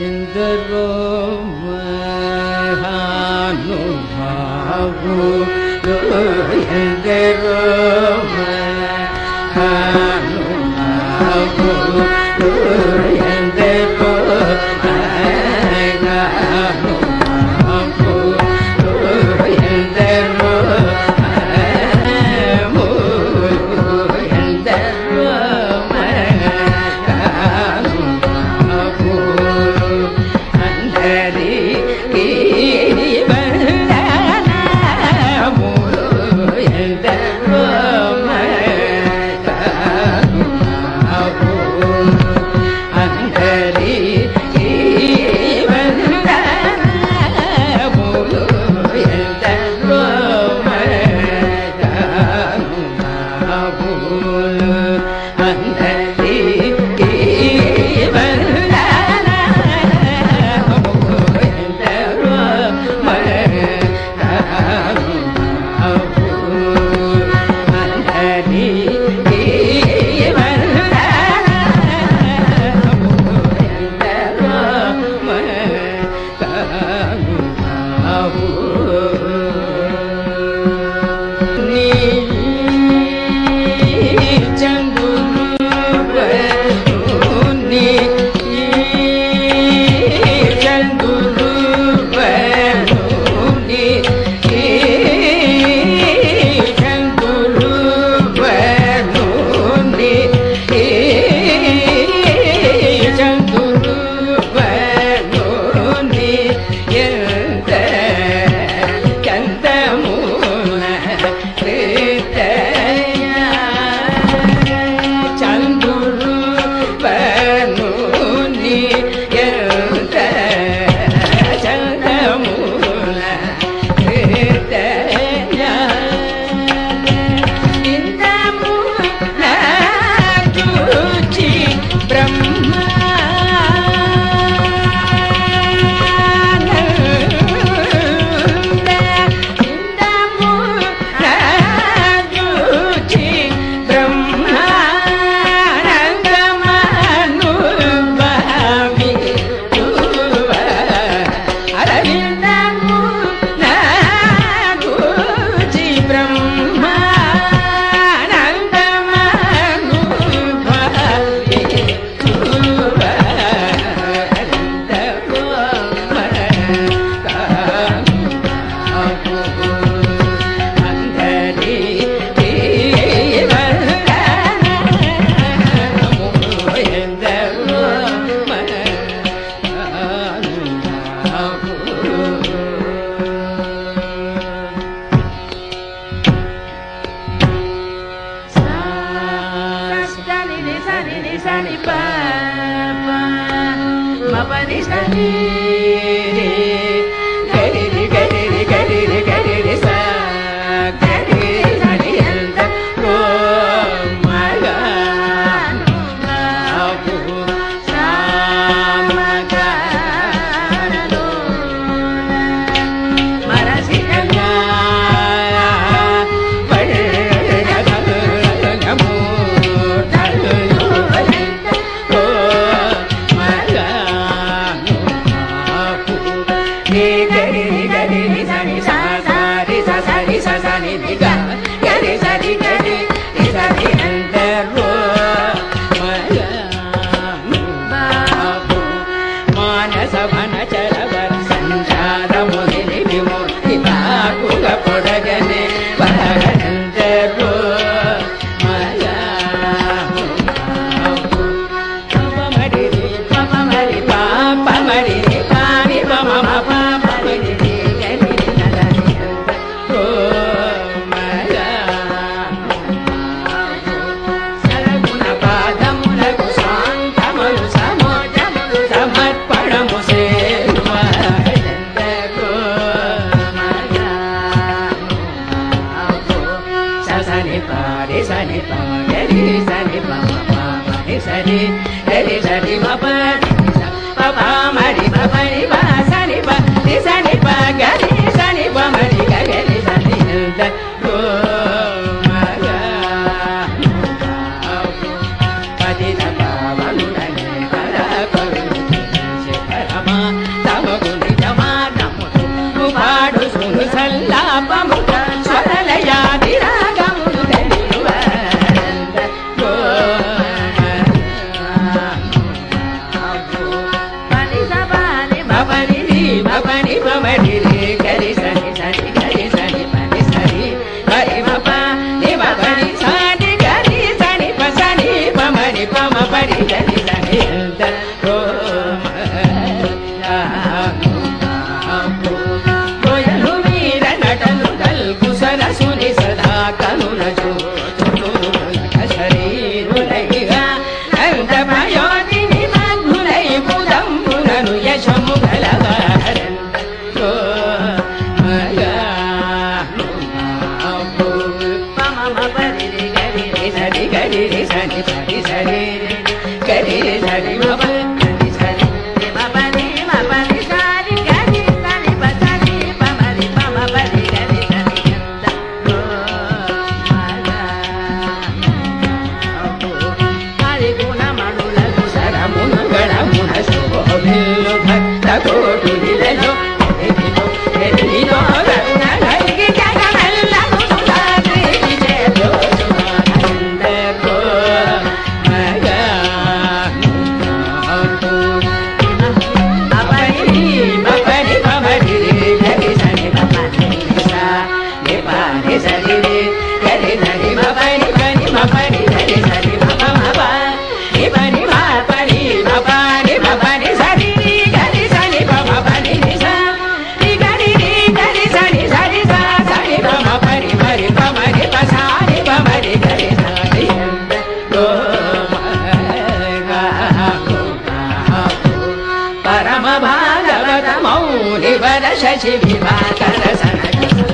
Indro मान सवन चल sadi, sadi, sadi, mapadi. Frankie. 来甩起琵琶，弹来。